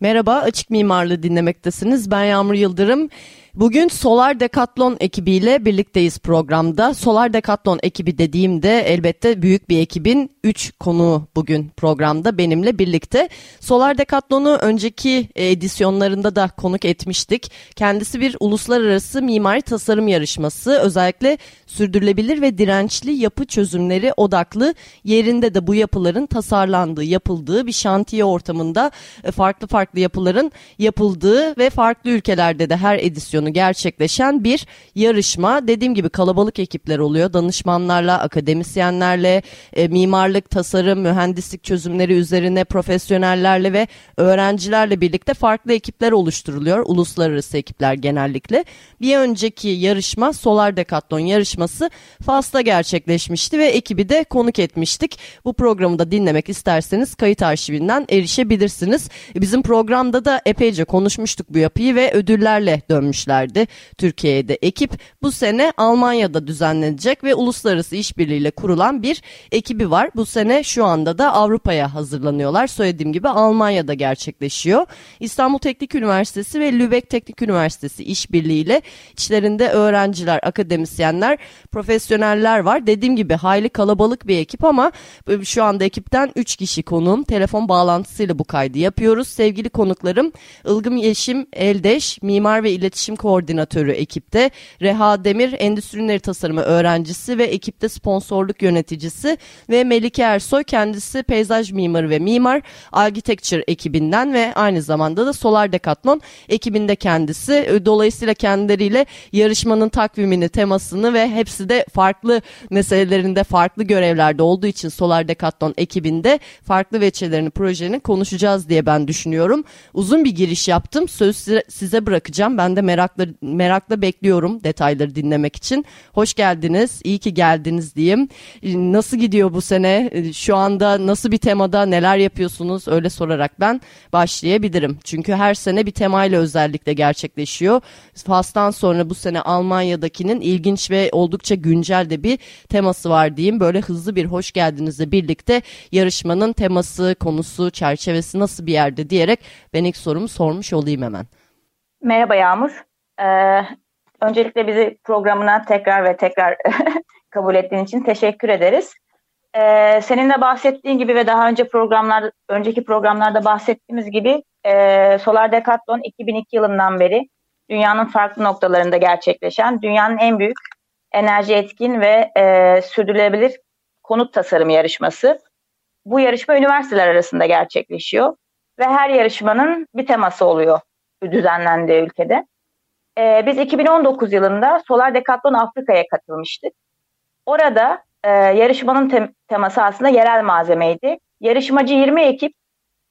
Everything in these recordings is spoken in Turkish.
Merhaba, Açık Mimarlığı dinlemektesiniz. Ben Yağmur Yıldırım. Bugün Solar Decathlon ekibiyle birlikteyiz programda. Solar Decathlon ekibi dediğimde elbette büyük bir ekibin 3 konuğu bugün programda benimle birlikte. Solar Decathlon'u önceki edisyonlarında da konuk etmiştik. Kendisi bir uluslararası mimari tasarım yarışması. Özellikle sürdürülebilir ve dirençli yapı çözümleri odaklı yerinde de bu yapıların tasarlandığı, yapıldığı bir şantiye ortamında e, farklı farklı yapıların yapıldığı ve farklı ülkelerde de her edisyonu gerçekleşen bir yarışma. Dediğim gibi kalabalık ekipler oluyor. Danışmanlarla, akademisyenlerle, e, mimarlık, tasarım, mühendislik çözümleri üzerine profesyonellerle ve öğrencilerle birlikte farklı ekipler oluşturuluyor. Uluslararası ekipler genellikle. Bir önceki yarışma Solar Decathlon yarışması Fas'ta gerçekleşmişti ve ekibi de konuk etmiştik. Bu programı da dinlemek isterseniz kayıt arşivinden erişebilirsiniz. Bizim programda da epeyce konuşmuştuk bu yapıyı ve ödüllerle dönmüşlerdi Türkiye'de ekip. Bu sene Almanya'da düzenlenecek ve uluslararası işbirliğiyle kurulan bir ekibi var. Bu sene şu anda da Avrupa'ya hazırlanıyorlar. Söylediğim gibi Almanya'da gerçekleşiyor. İstanbul Teknik Üniversitesi ve Lübeck Teknik Üniversitesi işbirliğiyle içlerinde öğrenciler, akademisyenler, profesyoneller var. Dediğim gibi hayli kalabalık bir ekip ama şu anda ekipten 3 kişi konuğum. Telefon bağlantısıyla bu kaydı yapıyoruz. Sevgili konuklarım Ilgım Yeşim Eldeş, Mimar ve İletişim Koordinatörü ekipte. Reha Demir, Endüstri Tasarımı öğrencisi ve ekipte sponsorluk yöneticisi ve Melike Ersoy kendisi peyzaj mimarı ve mimar Architecture ekibinden ve aynı zamanda da Solar Decathlon ekibinde kendisi. Dolayısıyla kendileriyle yarışmanın takvimini, temasını ve hepsi de farklı meselelerinde farklı görevlerde olduğu için Solar Decathlon ekibinde farklı veçelerini, projelerini konuşacağız diye ben düşünüyorum. Uzun bir giriş yaptım. Söz size bırakacağım. Ben de merakla merakla bekliyorum detayları dinlemek için. Hoş geldiniz. İyi ki geldiniz diyeyim. Nasıl gidiyor bu sene? Şu anda nasıl bir temada neler yapıyorsunuz? Öyle sorarak ben başlayabilirim. Çünkü her sene bir temayla özellikle gerçekleşiyor. Fas'tan sonra bu sene Almanya'dakinin ilginç ve oldukça güncel de bir teması var diyeyim. Böyle hızlı bir hoş geldinizle birlikte yarışmanın teması, konusu, çerçevesi nasıl bir yerde diyerek ben ilk sorumu sormuş olayım hemen. Merhaba Yağmur. Ee, öncelikle bizi programına tekrar ve tekrar kabul ettiğin için teşekkür ederiz. Ee, senin de bahsettiğin gibi ve daha önce programlar, önceki programlarda bahsettiğimiz gibi e, Solar Decathlon 2002 yılından beri dünyanın farklı noktalarında gerçekleşen dünyanın en büyük enerji etkin ve e, sürdürülebilir konut tasarım yarışması. Bu yarışma üniversiteler arasında gerçekleşiyor ve her yarışmanın bir teması oluyor düzenlendiği ülkede. E, biz 2019 yılında Solar Decathlon Afrika'ya katılmıştık. Orada e, yarışmanın tem- teması aslında yerel malzemeydi. Yarışmacı 20 ekip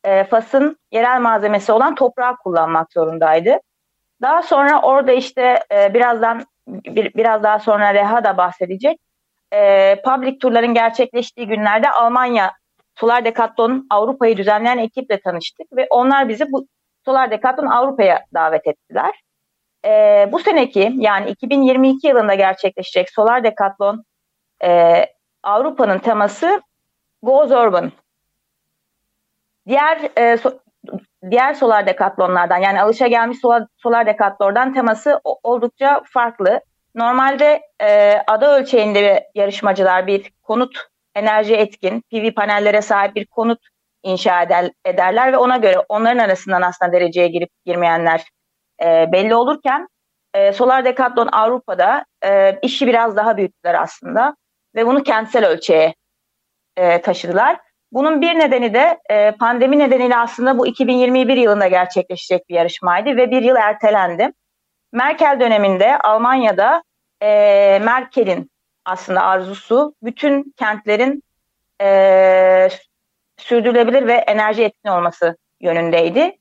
e, Fas'ın yerel malzemesi olan toprağı kullanmak zorundaydı. Daha sonra orada işte e, birazdan bir, biraz daha sonra Reha da bahsedecek. E, public turların gerçekleştiği günlerde Almanya Solar Decathlon Avrupa'yı düzenleyen ekiple tanıştık ve onlar bizi bu Solar Decathlon Avrupa'ya davet ettiler. E, bu seneki yani 2022 yılında gerçekleşecek Solar Decathlon e, Avrupa'nın teması Goes Urban. Diğer e, so, diğer solar dekatlonlardan yani alışa gelmiş solar, solar dekatlordan teması oldukça farklı. Normalde e, ada ölçeğinde yarışmacılar bir konut enerji etkin PV panellere sahip bir konut inşa eder, ederler ve ona göre onların arasından aslında dereceye girip girmeyenler e, belli olurken e, Solar Decathlon Avrupa'da e, işi biraz daha büyüttüler aslında ve bunu kentsel ölçeğe e, taşıdılar. Bunun bir nedeni de e, pandemi nedeniyle aslında bu 2021 yılında gerçekleşecek bir yarışmaydı ve bir yıl ertelendi. Merkel döneminde Almanya'da e, Merkel'in aslında arzusu bütün kentlerin e, sürdürülebilir ve enerji etkin olması yönündeydi.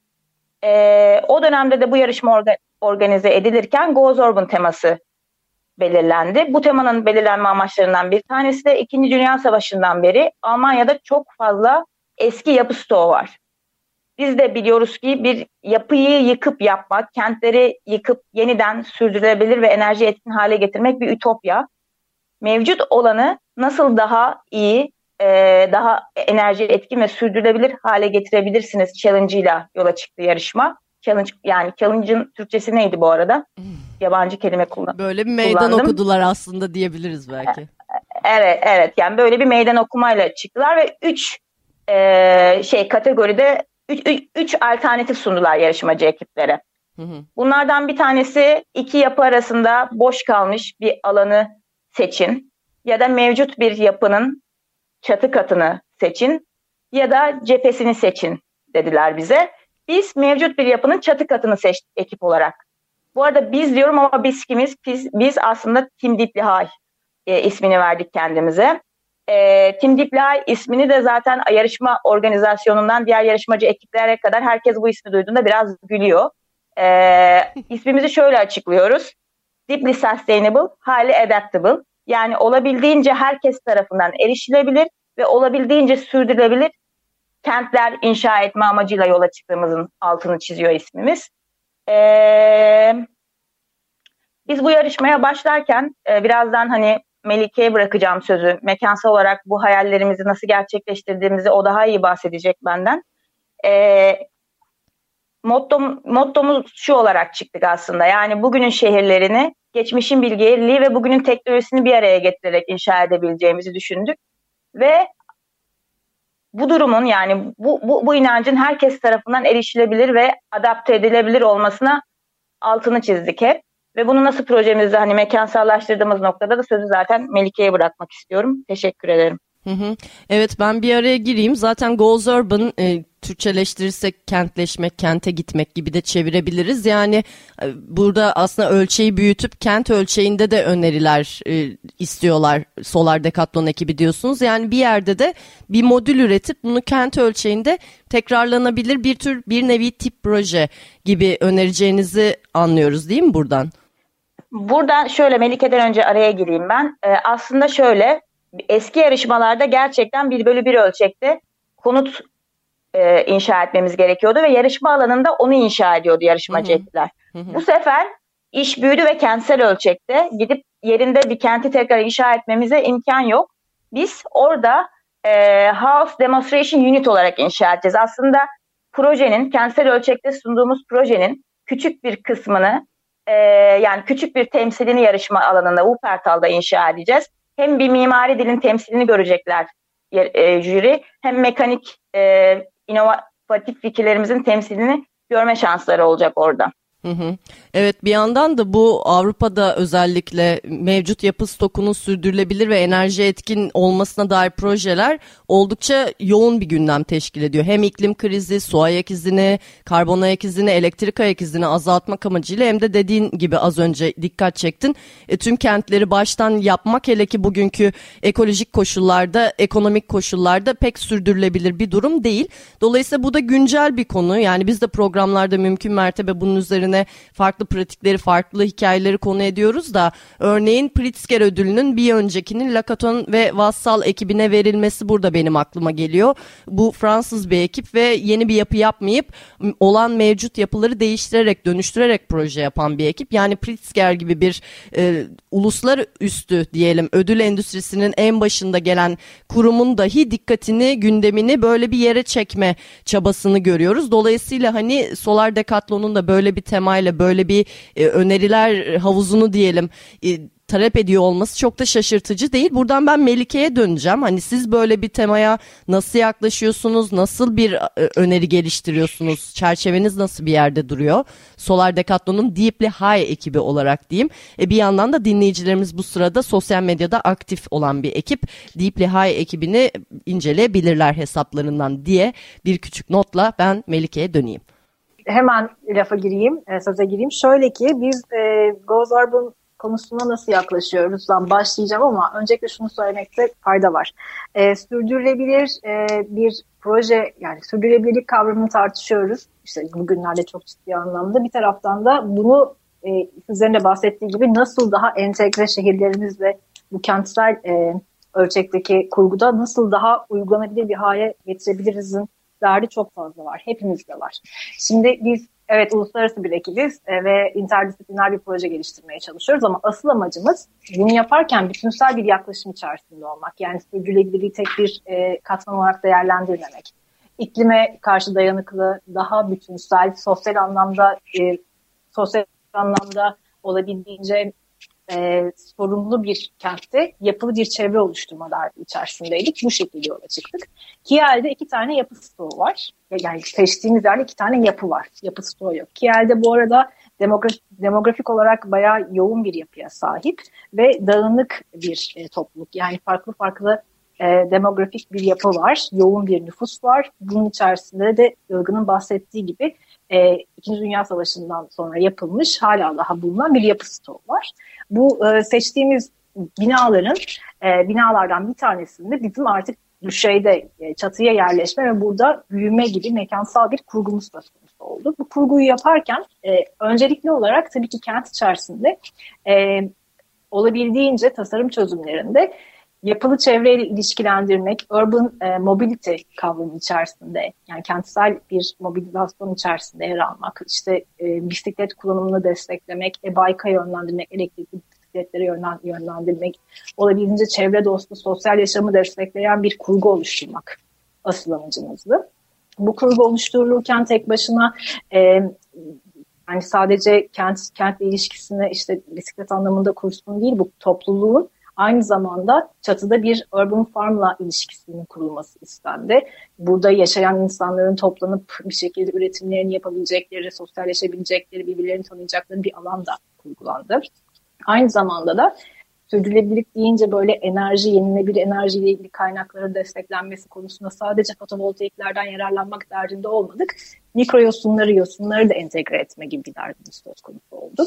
E, o dönemde de bu yarışma orga, organize edilirken Go Urban teması belirlendi. Bu temanın belirlenme amaçlarından bir tanesi de İkinci Dünya Savaşı'ndan beri Almanya'da çok fazla eski yapı stoğu var. Biz de biliyoruz ki bir yapıyı yıkıp yapmak, kentleri yıkıp yeniden sürdürülebilir ve enerji etkin hale getirmek bir ütopya. Mevcut olanı nasıl daha iyi, e, daha enerji etkin ve sürdürülebilir hale getirebilirsiniz challenge'ıyla yola çıktı yarışma. Challenge yani challenge'ın Türkçesi neydi bu arada? Yabancı kelime kullan. Böyle bir meydan kullandım. okudular aslında diyebiliriz belki. Evet, evet. Yani böyle bir meydan okumayla çıktılar ve üç e, şey kategoride üç, üç, üç alternatif sundular yarışmacı ekiplere. Hı hı. Bunlardan bir tanesi iki yapı arasında boş kalmış bir alanı seçin ya da mevcut bir yapının çatı katını seçin ya da cephesini seçin dediler bize. Biz mevcut bir yapının çatı katını seçtik ekip olarak. Bu arada biz diyorum ama biz kimiz? Biz, biz aslında Deeply High e, ismini verdik kendimize. E, Deeply High ismini de zaten yarışma organizasyonundan diğer yarışmacı ekiplere kadar herkes bu ismi duyduğunda biraz gülüyor. E, ismimizi şöyle açıklıyoruz. Deeply Sustainable, Highly Adaptable. Yani olabildiğince herkes tarafından erişilebilir ve olabildiğince sürdürülebilir kentler inşa etme amacıyla yola çıktığımızın altını çiziyor ismimiz. Ee, biz bu yarışmaya başlarken e, birazdan hani Melike'ye bırakacağım sözü. Mekansal olarak bu hayallerimizi nasıl gerçekleştirdiğimizi o daha iyi bahsedecek benden. Ee, mottom, mottomuz şu olarak çıktık aslında. Yani bugünün şehirlerini geçmişin bilgeliği ve bugünün teknolojisini bir araya getirerek inşa edebileceğimizi düşündük. Ve bu durumun yani bu, bu, bu inancın herkes tarafından erişilebilir ve adapte edilebilir olmasına altını çizdik hep. Ve bunu nasıl projemizde hani mekansallaştırdığımız noktada da sözü zaten Melike'ye bırakmak istiyorum. Teşekkür ederim. Evet ben bir araya gireyim. Zaten Goals Urban e, Türkçeleştirirsek kentleşmek, kente gitmek gibi de çevirebiliriz. Yani e, burada aslında ölçeği büyütüp kent ölçeğinde de öneriler e, istiyorlar Solar Decathlon ekibi diyorsunuz. Yani bir yerde de bir modül üretip bunu kent ölçeğinde tekrarlanabilir bir tür bir nevi tip proje gibi önereceğinizi anlıyoruz değil mi buradan? Buradan şöyle Melike'den önce araya gireyim ben. Ee, aslında şöyle eski yarışmalarda gerçekten bir bölü bir ölçekte konut e, inşa etmemiz gerekiyordu ve yarışma alanında onu inşa ediyordu yarışmacı ekipler. Bu sefer iş büyüdü ve kentsel ölçekte gidip yerinde bir kenti tekrar inşa etmemize imkan yok. Biz orada e, House Demonstration Unit olarak inşa edeceğiz. Aslında projenin, kentsel ölçekte sunduğumuz projenin küçük bir kısmını e, yani küçük bir temsilini yarışma alanında Wuppertal'da inşa edeceğiz. Hem bir mimari dilin temsilini görecekler e, jüri hem mekanik e, inovatif fikirlerimizin temsilini görme şansları olacak orada. Hı hı. Evet bir yandan da bu Avrupa'da özellikle mevcut yapı stokunun sürdürülebilir ve enerji etkin olmasına dair projeler oldukça yoğun bir gündem teşkil ediyor. Hem iklim krizi, su ayak izini, karbon ayak izini, elektrik ayak izini azaltmak amacıyla hem de dediğin gibi az önce dikkat çektin. E, tüm kentleri baştan yapmak hele ki bugünkü ekolojik koşullarda, ekonomik koşullarda pek sürdürülebilir bir durum değil. Dolayısıyla bu da güncel bir konu. Yani biz de programlarda mümkün mertebe bunun üzerine üzerine farklı pratikleri, farklı hikayeleri konu ediyoruz da örneğin Pritzker ödülünün bir öncekinin Lakaton ve Vassal ekibine verilmesi burada benim aklıma geliyor. Bu Fransız bir ekip ve yeni bir yapı yapmayıp olan mevcut yapıları değiştirerek, dönüştürerek proje yapan bir ekip. Yani Pritzker gibi bir e, uluslararası diyelim ödül endüstrisinin en başında gelen kurumun dahi dikkatini, gündemini böyle bir yere çekme çabasını görüyoruz. Dolayısıyla hani Solar Decathlon'un da böyle bir temayla böyle bir e, öneriler havuzunu diyelim e, talep ediyor olması çok da şaşırtıcı değil. Buradan ben Melike'ye döneceğim. Hani siz böyle bir temaya nasıl yaklaşıyorsunuz? Nasıl bir e, öneri geliştiriyorsunuz? Çerçeveniz nasıl bir yerde duruyor? Solar Decathlon'un Deeply High ekibi olarak diyeyim. E bir yandan da dinleyicilerimiz bu sırada sosyal medyada aktif olan bir ekip. Deeply High ekibini inceleyebilirler hesaplarından diye bir küçük notla ben Melike'ye döneyim hemen lafa gireyim, e, söze gireyim. Şöyle ki biz e, Goes Urban konusuna nasıl yaklaşıyoruzdan başlayacağım ama öncelikle şunu söylemekte fayda var. E, sürdürülebilir e, bir proje yani sürdürülebilirlik kavramını tartışıyoruz. İşte bugünlerde çok ciddi anlamda. Bir taraftan da bunu e, sizlerin de bahsettiği gibi nasıl daha entegre şehirlerimizle bu kentsel e, ölçekteki kurguda nasıl daha uygulanabilir bir hale getirebilirizin derdi çok fazla var. Hepimizde var. Şimdi biz evet uluslararası bir ekibiz e, ve interdisipliner bir proje geliştirmeye çalışıyoruz ama asıl amacımız bunu yaparken bütünsel bir yaklaşım içerisinde olmak. Yani sürdürülebilirliği tek bir e, katman olarak değerlendirmemek. İklime karşı dayanıklı, daha bütünsel, sosyal anlamda e, sosyal anlamda olabildiğince e, sorumlu bir kentte yapılı bir çevre oluşturma derdi içerisindeydik. Bu şekilde yola çıktık. Kiel'de iki tane yapı stoğu var. Yani seçtiğimiz yerde iki tane yapı var. Yapı stoğu yok. Kiel'de bu arada demografik, demografik olarak bayağı yoğun bir yapıya sahip ve dağınık bir e, topluluk. Yani farklı farklı e, demografik bir yapı var. Yoğun bir nüfus var. Bunun içerisinde de Ilgın'ın bahsettiği gibi e, İkinci Dünya Savaşı'ndan sonra yapılmış hala daha bulunan bir yapı stoğu var. Bu e, seçtiğimiz binaların e, binalardan bir tanesinde bizim artık şeyde e, çatıya yerleşme ve burada büyüme gibi mekansal bir kurgumuz söz konusu oldu. Bu kurguyu yaparken e, öncelikli olarak tabii ki kent içerisinde e, olabildiğince tasarım çözümlerinde yapılı çevreyle ilişkilendirmek, urban e, mobility kavramı içerisinde, yani kentsel bir mobilizasyon içerisinde yer almak, işte e, bisiklet kullanımını desteklemek, e-bike'a yönlendirmek, elektrikli bisikletlere yönlen, yönlendirmek, olabildiğince çevre dostu sosyal yaşamı destekleyen bir kurgu oluşturmak asıl amacımızdı. Bu kurgu oluşturulurken tek başına e, yani sadece kent kentle ilişkisine işte bisiklet anlamında kursun değil bu topluluğun aynı zamanda çatıda bir urban farmla ilişkisinin kurulması istendi. Burada yaşayan insanların toplanıp bir şekilde üretimlerini yapabilecekleri, sosyalleşebilecekleri, birbirlerini tanıyacakları bir alan da kurgulandı. Aynı zamanda da sürdürülebilirlik deyince böyle enerji, yenilenebilir enerjiyle ilgili kaynakların desteklenmesi konusunda sadece fotovoltaiklerden yararlanmak derdinde olmadık. Mikro yosunları, yosunları da entegre etme gibi bir derdimiz söz konusu oldu.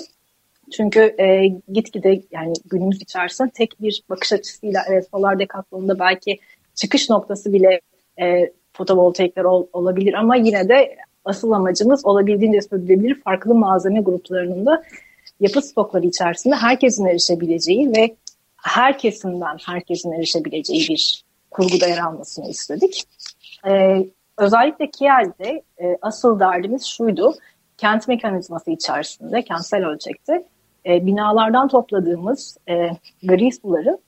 Çünkü e, gitgide yani günümüz içerisinde tek bir bakış açısıyla evet solar dekatlonunda belki çıkış noktası bile e, fotovoltaikler ol, olabilir ama yine de asıl amacımız olabildiğince sürdürülebilir farklı malzeme gruplarının da yapı stokları içerisinde herkesin erişebileceği ve herkesinden herkesin erişebileceği bir kurguda yer almasını istedik. Ee, özellikle Kiel'de e, asıl derdimiz şuydu, kent mekanizması içerisinde, kentsel ölçekte e, binalardan topladığımız e, gri suların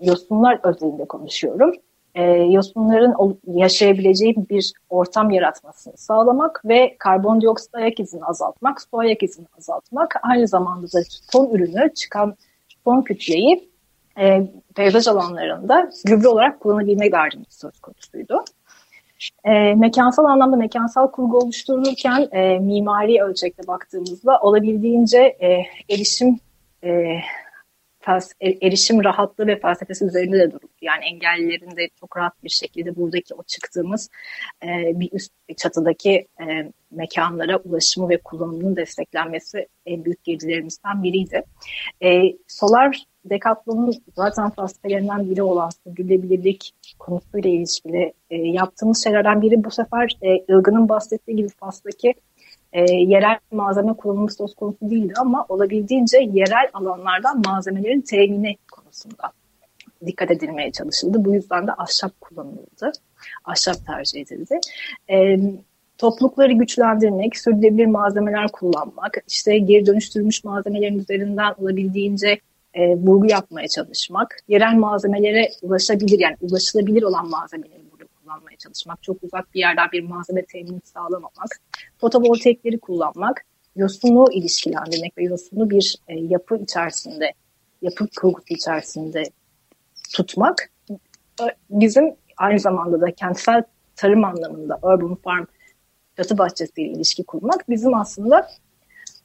yosunlar özelinde konuşuyorum. E, yosunların yaşayabileceği bir ortam yaratmasını sağlamak ve karbondioksit ayak izini azaltmak, su ayak izini azaltmak, aynı zamanda da son ürünü çıkan son kütleyi e, peyzaj alanlarında gübre olarak kullanabilmek derdimiz söz konusuydu. E, mekansal anlamda mekansal kurgu oluşturulurken e, mimari ölçekte baktığımızda olabildiğince e, erişim e, erişim rahatlığı ve felsefesi üzerinde de durur. Yani engellilerin de çok rahat bir şekilde buradaki o çıktığımız e, bir üst çatıdaki e, mekanlara ulaşımı ve kullanımının desteklenmesi en büyük girdilerimizden biriydi. E, solar Decathlon'un zaten felsefilerinden biri olan sürdürülebilirlik konusuyla ilişkili e, yaptığımız şeylerden biri bu sefer e, Ilgın'ın bahsettiği gibi Fas'taki e, yerel malzeme kullanımı söz konusu değildi ama olabildiğince yerel alanlardan malzemelerin temini konusunda dikkat edilmeye çalışıldı. Bu yüzden de ahşap kullanıldı. Ahşap tercih edildi. E, toplulukları güçlendirmek, sürdürülebilir malzemeler kullanmak, işte geri dönüştürülmüş malzemelerin üzerinden olabildiğince e, vurgu yapmaya çalışmak, yerel malzemelere ulaşabilir yani ulaşılabilir olan malzemeleri kullanmaya çalışmak, çok uzak bir yerden bir malzeme temin sağlamamak, fotovoltaikleri kullanmak, yosunu ilişkilendirmek ve yosunu bir e, yapı içerisinde, yapı kurgusu içerisinde tutmak bizim aynı zamanda da kentsel tarım anlamında urban farm çatı bahçesiyle ilişki kurmak bizim aslında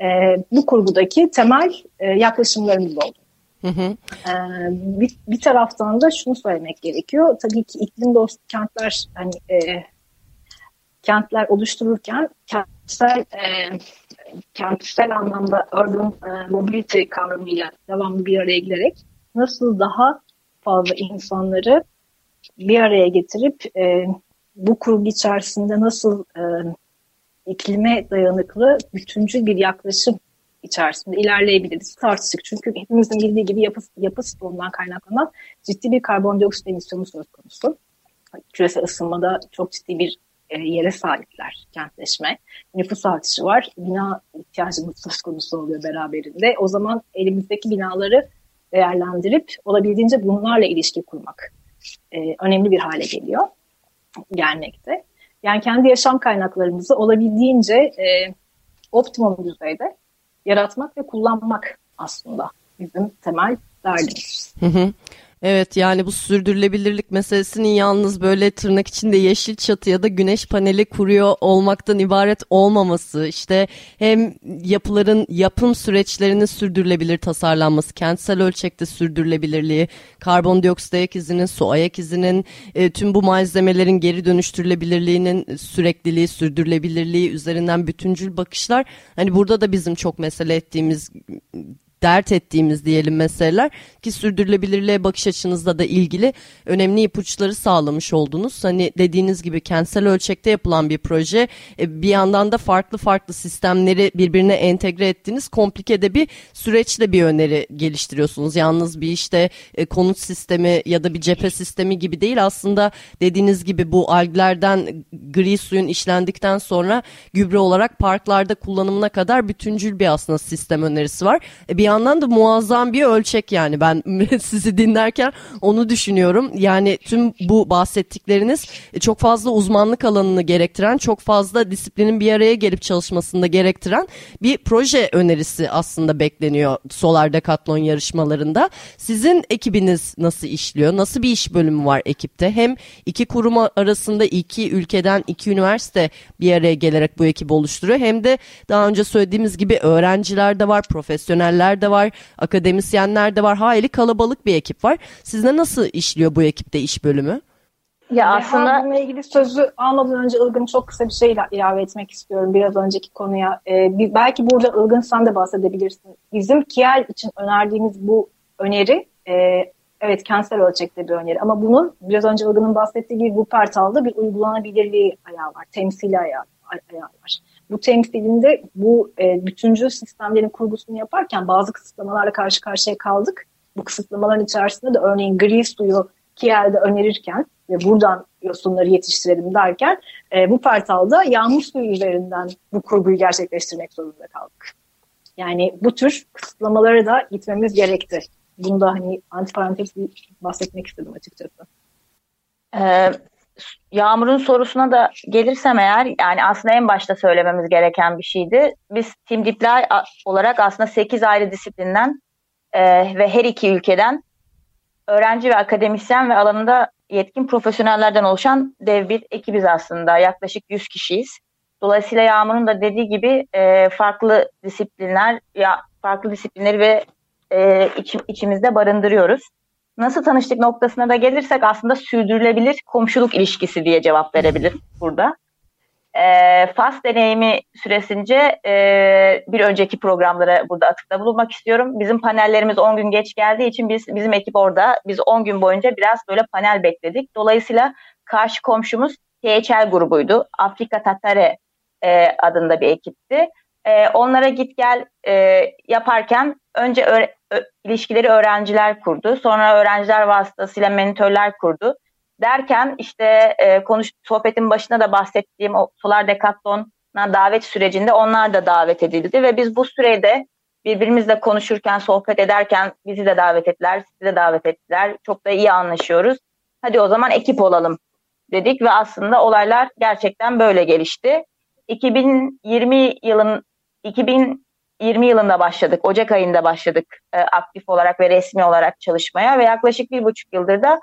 e, bu kurgudaki temel e, yaklaşımlarımız oldu. Hı hı. Ee, bir, bir taraftan da şunu söylemek gerekiyor. Tabii ki iklim dostu kentler hani e, kentler oluştururken kentsel e, kentsel anlamda urban e, mobility kavramıyla devamlı bir araya gelerek nasıl daha fazla insanları bir araya getirip e, bu kurgu içerisinde nasıl e, iklime dayanıklı bütüncül bir yaklaşım içerisinde ilerleyebiliriz tartıştık. Çünkü hepimizin bildiği gibi yapı, yapı stoğundan kaynaklanan ciddi bir karbondioksit emisyonu söz konusu. Küresel ısınmada çok ciddi bir e, yere sahipler kentleşme. Nüfus artışı var. Bina ihtiyacımız söz konusu oluyor beraberinde. O zaman elimizdeki binaları değerlendirip olabildiğince bunlarla ilişki kurmak e, önemli bir hale geliyor gelmekte. Yani kendi yaşam kaynaklarımızı olabildiğince e, optimum düzeyde yaratmak ve kullanmak aslında bizim temel derdimiz. Hı hı. Evet yani bu sürdürülebilirlik meselesinin yalnız böyle tırnak içinde yeşil çatı ya da güneş paneli kuruyor olmaktan ibaret olmaması işte hem yapıların yapım süreçlerinin sürdürülebilir tasarlanması kentsel ölçekte sürdürülebilirliği karbondioksit ayak izinin su ayak izinin e, tüm bu malzemelerin geri dönüştürülebilirliğinin sürekliliği sürdürülebilirliği üzerinden bütüncül bakışlar. Hani burada da bizim çok mesele ettiğimiz dert ettiğimiz diyelim meseleler ki sürdürülebilirliğe bakış açınızla da ilgili önemli ipuçları sağlamış oldunuz. Hani dediğiniz gibi kentsel ölçekte yapılan bir proje e, bir yandan da farklı farklı sistemleri birbirine entegre ettiğiniz komplike de bir süreçle bir öneri geliştiriyorsunuz. Yalnız bir işte e, konut sistemi ya da bir cephe sistemi gibi değil aslında dediğiniz gibi bu alglerden gri suyun işlendikten sonra gübre olarak parklarda kullanımına kadar bütüncül bir aslında sistem önerisi var. E, bir yandan da muazzam bir ölçek yani ben sizi dinlerken onu düşünüyorum. Yani tüm bu bahsettikleriniz e, çok fazla uzmanlık alanını gerektiren, çok fazla disiplinin bir araya gelip çalışmasını da gerektiren bir proje önerisi aslında bekleniyor Solar Decathlon yarışmalarında. Sizin ekibiniz nasıl işliyor? Nasıl bir iş bölümü var ekipte? Hem iki kurum arasında iki ülkeden iki üniversite bir araya gelerek bu ekibi oluşturuyor. Hem de daha önce söylediğimiz gibi öğrenciler de var, profesyoneller de de var, akademisyenler de var. Hayli kalabalık bir ekip var. Sizde nasıl işliyor bu ekipte iş bölümü? Ya aslında bununla ilgili sözü almadan önce Ilgın çok kısa bir şey ilave etmek istiyorum biraz önceki konuya. Ee, bir, belki burada Ilgın sen de bahsedebilirsin. Bizim Kiel için önerdiğimiz bu öneri e, evet kentsel ölçekte bir öneri ama bunun biraz önce Ilgın'ın bahsettiği gibi bu portalda bir uygulanabilirliği ayağı var, temsili ayağı, ayağı var bu temsilinde bu e, bütüncül sistemlerin kurgusunu yaparken bazı kısıtlamalarla karşı karşıya kaldık. Bu kısıtlamaların içerisinde de örneğin gri suyu Kiel'de önerirken ve buradan yosunları yetiştirelim derken e, bu portalda yağmur suyu üzerinden bu kurguyu gerçekleştirmek zorunda kaldık. Yani bu tür kısıtlamalara da gitmemiz gerekti. Bunu da hani antiparantez bahsetmek istedim açıkçası. Ee, Yağmur'un sorusuna da gelirsem eğer yani aslında en başta söylememiz gereken bir şeydi. Biz Team Diply olarak aslında 8 ayrı disiplinden e, ve her iki ülkeden öğrenci ve akademisyen ve alanında yetkin profesyonellerden oluşan dev bir ekibiz aslında. Yaklaşık 100 kişiyiz. Dolayısıyla Yağmur'un da dediği gibi e, farklı disiplinler ya farklı disiplinleri ve e, iç, içimizde barındırıyoruz. Nasıl tanıştık noktasına da gelirsek aslında sürdürülebilir komşuluk ilişkisi diye cevap verebilirim burada. E, FAS deneyimi süresince e, bir önceki programlara burada atıkta bulunmak istiyorum. Bizim panellerimiz 10 gün geç geldiği için biz bizim ekip orada biz 10 gün boyunca biraz böyle panel bekledik. Dolayısıyla karşı komşumuz THL grubuydu. Afrika Tatare e, adında bir ekipti. E, onlara git gel e, yaparken önce ilişkileri öğrenciler kurdu. Sonra öğrenciler vasıtasıyla mentorlar kurdu. Derken işte e, konuş sohbetin başında da bahsettiğim o Solar Decathlon'a davet sürecinde onlar da davet edildi ve biz bu sürede birbirimizle konuşurken, sohbet ederken bizi de davet ettiler, sizi de davet ettiler. Çok da iyi anlaşıyoruz. Hadi o zaman ekip olalım dedik ve aslında olaylar gerçekten böyle gelişti. 2020 yılın 2000 20 yılında başladık. Ocak ayında başladık e, aktif olarak ve resmi olarak çalışmaya ve yaklaşık bir buçuk yıldır da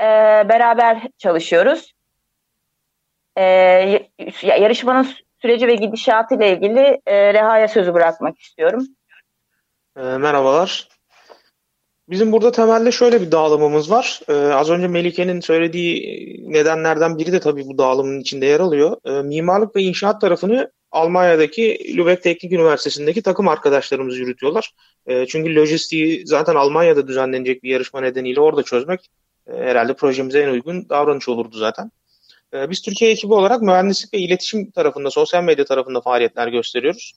e, beraber çalışıyoruz. E, yarışmanın süreci ve gidişatı ile ilgili e, Reha'ya sözü bırakmak istiyorum. E, merhabalar. Bizim burada temelde şöyle bir dağılımımız var. Ee, az önce Melike'nin söylediği nedenlerden biri de tabii bu dağılımın içinde yer alıyor. Ee, mimarlık ve inşaat tarafını Almanya'daki Lübeck Teknik Üniversitesi'ndeki takım arkadaşlarımız yürütüyorlar. E, çünkü lojistiği zaten Almanya'da düzenlenecek bir yarışma nedeniyle orada çözmek e, herhalde projemize en uygun davranış olurdu zaten. E, biz Türkiye ekibi olarak mühendislik ve iletişim tarafında, sosyal medya tarafında faaliyetler gösteriyoruz.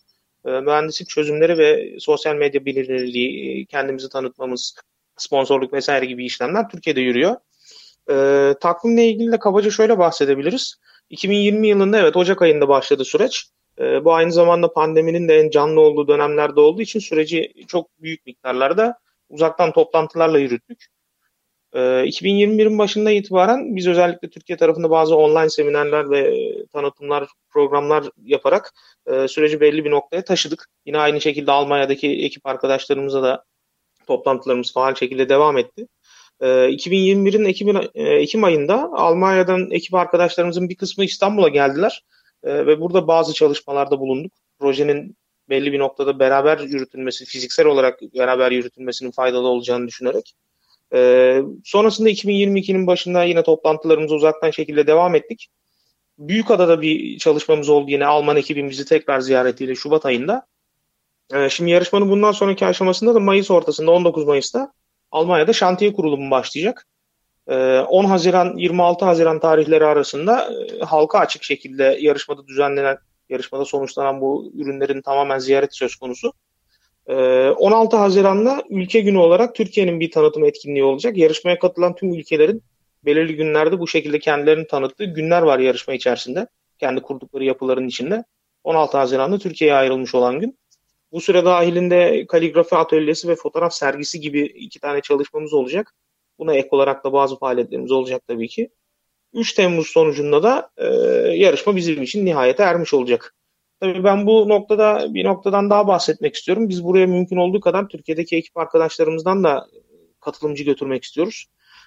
E, mühendislik çözümleri ve sosyal medya bilinirliği, kendimizi tanıtmamız, sponsorluk vesaire gibi işlemler Türkiye'de yürüyor. E, takvimle ilgili de kabaca şöyle bahsedebiliriz. 2020 yılında evet Ocak ayında başladı süreç. E, bu aynı zamanda pandeminin de en canlı olduğu dönemlerde olduğu için süreci çok büyük miktarlarda uzaktan toplantılarla yürüttük. E, 2021'in başında itibaren biz özellikle Türkiye tarafında bazı online seminerler ve tanıtımlar, programlar yaparak e, süreci belli bir noktaya taşıdık. Yine aynı şekilde Almanya'daki ekip arkadaşlarımıza da toplantılarımız faal şekilde devam etti. 2021'in ee, e, Ekim ayında Almanya'dan ekip arkadaşlarımızın bir kısmı İstanbul'a geldiler e, ve burada bazı çalışmalarda bulunduk. Projenin belli bir noktada beraber yürütülmesi, fiziksel olarak beraber yürütülmesinin faydalı olacağını düşünerek. E, sonrasında 2022'nin başında yine toplantılarımıza uzaktan şekilde devam ettik. Büyükada'da bir çalışmamız oldu yine Alman ekibin bizi tekrar ziyaretiyle Şubat ayında. Şimdi yarışmanın bundan sonraki aşamasında da Mayıs ortasında 19 Mayıs'ta Almanya'da şantiye kurulumu başlayacak. 10 ee, Haziran 26 Haziran tarihleri arasında e, halka açık şekilde yarışmada düzenlenen yarışmada sonuçlanan bu ürünlerin tamamen ziyareti söz konusu. 16 ee, Haziran'da ülke günü olarak Türkiye'nin bir tanıtım etkinliği olacak. Yarışmaya katılan tüm ülkelerin belirli günlerde bu şekilde kendilerini tanıttığı günler var yarışma içerisinde. Kendi kurdukları yapıların içinde. 16 Haziran'da Türkiye'ye ayrılmış olan gün. Bu süre dahilinde kaligrafi atölyesi ve fotoğraf sergisi gibi iki tane çalışmamız olacak. Buna ek olarak da bazı faaliyetlerimiz olacak tabii ki. 3 Temmuz sonucunda da e, yarışma bizim için nihayete ermiş olacak. Tabii ben bu noktada bir noktadan daha bahsetmek istiyorum. Biz buraya mümkün olduğu kadar Türkiye'deki ekip arkadaşlarımızdan da katılımcı götürmek istiyoruz.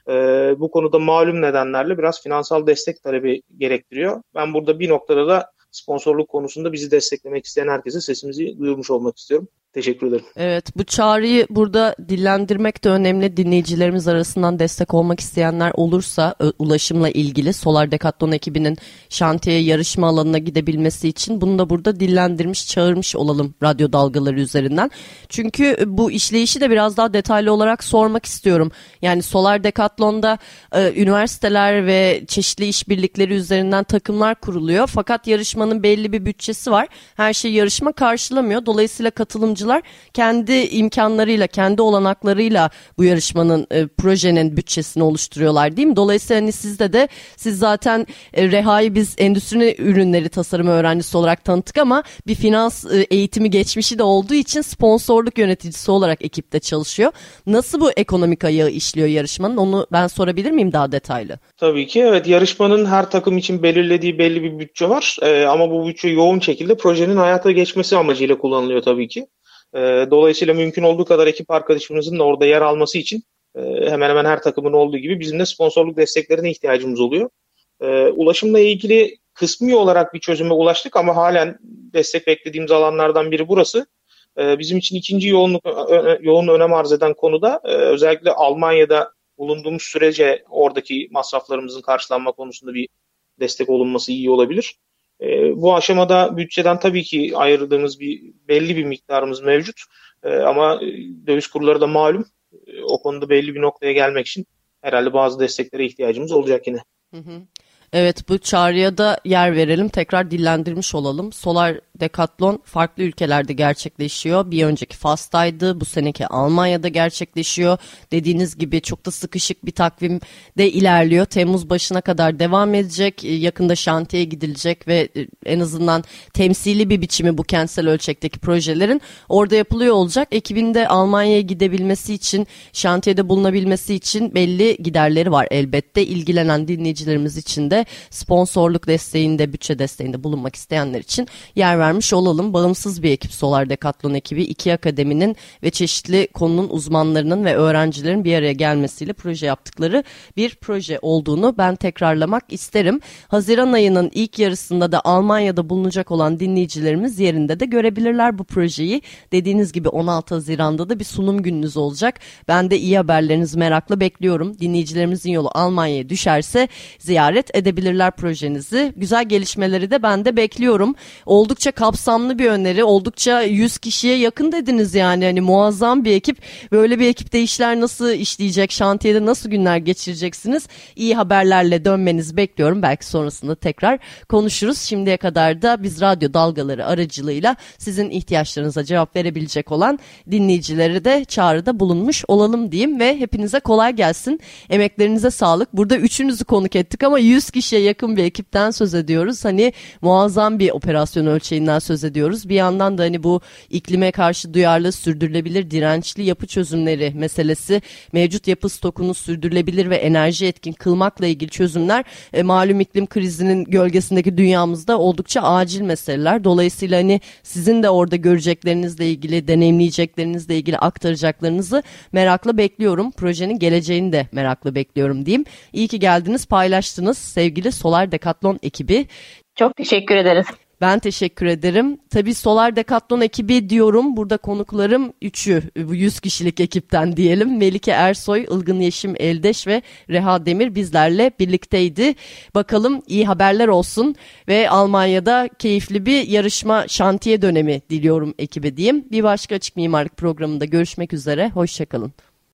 E, bu konuda malum nedenlerle biraz finansal destek talebi gerektiriyor. Ben burada bir noktada da sponsorluk konusunda bizi desteklemek isteyen herkese sesimizi duyurmuş olmak istiyorum. Teşekkür ederim. Evet bu çağrıyı burada dillendirmek de önemli. Dinleyicilerimiz arasından destek olmak isteyenler olursa ulaşımla ilgili Solar Decathlon ekibinin şantiye yarışma alanına gidebilmesi için bunu da burada dillendirmiş, çağırmış olalım radyo dalgaları üzerinden. Çünkü bu işleyişi de biraz daha detaylı olarak sormak istiyorum. Yani Solar Decathlon'da e, üniversiteler ve çeşitli işbirlikleri üzerinden takımlar kuruluyor. Fakat yarışmanın belli bir bütçesi var. Her şey yarışma karşılamıyor. Dolayısıyla katılımcı katılımcılar kendi imkanlarıyla, kendi olanaklarıyla bu yarışmanın e, projenin bütçesini oluşturuyorlar değil mi? Dolayısıyla hani sizde de siz zaten e, Reha'yı biz endüstri ürünleri tasarımı öğrencisi olarak tanıttık ama bir finans e, eğitimi geçmişi de olduğu için sponsorluk yöneticisi olarak ekipte çalışıyor. Nasıl bu ekonomik ayağı işliyor yarışmanın? Onu ben sorabilir miyim daha detaylı? Tabii ki evet yarışmanın her takım için belirlediği belli bir bütçe var ee, ama bu bütçe yoğun şekilde projenin hayata geçmesi amacıyla kullanılıyor tabii ki. E, dolayısıyla mümkün olduğu kadar ekip arkadaşımızın da orada yer alması için e, hemen hemen her takımın olduğu gibi bizim de sponsorluk desteklerine ihtiyacımız oluyor. E, ulaşımla ilgili kısmi olarak bir çözüme ulaştık ama halen destek beklediğimiz alanlardan biri burası. E, bizim için ikinci yoğunluk yoğun önem arz eden konuda e, özellikle Almanya'da bulunduğumuz sürece oradaki masraflarımızın karşılanma konusunda bir destek olunması iyi olabilir. E, bu aşamada bütçeden tabii ki ayırdığımız bir belli bir miktarımız mevcut. E, ama döviz kurları da malum. E, o konuda belli bir noktaya gelmek için herhalde bazı desteklere ihtiyacımız olacak yine. Hı hı. Evet bu çağrıya da yer verelim. Tekrar dillendirmiş olalım. Solar Decathlon farklı ülkelerde gerçekleşiyor. Bir önceki Fas'taydı. Bu seneki Almanya'da gerçekleşiyor. Dediğiniz gibi çok da sıkışık bir takvimde ilerliyor. Temmuz başına kadar devam edecek. Ee, yakında şantiye gidilecek ve e, en azından temsili bir biçimi bu kentsel ölçekteki projelerin orada yapılıyor olacak. Ekibinde Almanya'ya gidebilmesi için, şantiyede bulunabilmesi için belli giderleri var elbette. ilgilenen dinleyicilerimiz için de sponsorluk desteğinde, bütçe desteğinde bulunmak isteyenler için yer vermiş olalım. Bağımsız bir ekip Solar Decathlon ekibi iki akademinin ve çeşitli konunun uzmanlarının ve öğrencilerin bir araya gelmesiyle proje yaptıkları bir proje olduğunu ben tekrarlamak isterim. Haziran ayının ilk yarısında da Almanya'da bulunacak olan dinleyicilerimiz yerinde de görebilirler bu projeyi. Dediğiniz gibi 16 Haziran'da da bir sunum gününüz olacak. Ben de iyi haberlerinizi merakla bekliyorum. Dinleyicilerimizin yolu Almanya'ya düşerse ziyaret edebilirler projenizi. Güzel gelişmeleri de ben de bekliyorum. Oldukça kapsamlı bir öneri. Oldukça 100 kişiye yakın dediniz yani. Hani muazzam bir ekip. Böyle bir ekipte işler nasıl işleyecek? Şantiyede nasıl günler geçireceksiniz? İyi haberlerle dönmenizi bekliyorum. Belki sonrasında tekrar konuşuruz. Şimdiye kadar da biz radyo dalgaları aracılığıyla sizin ihtiyaçlarınıza cevap verebilecek olan dinleyicileri de çağrıda bulunmuş olalım diyeyim ve hepinize kolay gelsin. Emeklerinize sağlık. Burada üçünüzü konuk ettik ama 100 kişiye yakın bir ekipten söz ediyoruz. Hani muazzam bir operasyon ölçeğinden söz ediyoruz. Bir yandan da hani bu iklime karşı duyarlı, sürdürülebilir, dirençli yapı çözümleri meselesi, mevcut yapı stokunu sürdürülebilir ve enerji etkin kılmakla ilgili çözümler e, malum iklim krizinin gölgesindeki dünyamızda oldukça acil meseleler. Dolayısıyla hani sizin de orada göreceklerinizle ilgili, deneyimleyeceklerinizle ilgili aktaracaklarınızı merakla bekliyorum. Projenin geleceğini de merakla bekliyorum diyeyim. İyi ki geldiniz, paylaştınız sevgili Solar Decathlon ekibi. Çok teşekkür ederiz. Ben teşekkür ederim. Tabii Solar Decathlon ekibi diyorum. Burada konuklarım üçü, bu 100 kişilik ekipten diyelim. Melike Ersoy, Ilgın Yeşim Eldeş ve Reha Demir bizlerle birlikteydi. Bakalım iyi haberler olsun ve Almanya'da keyifli bir yarışma şantiye dönemi diliyorum ekibe diyeyim. Bir başka açık mimarlık programında görüşmek üzere. Hoşçakalın.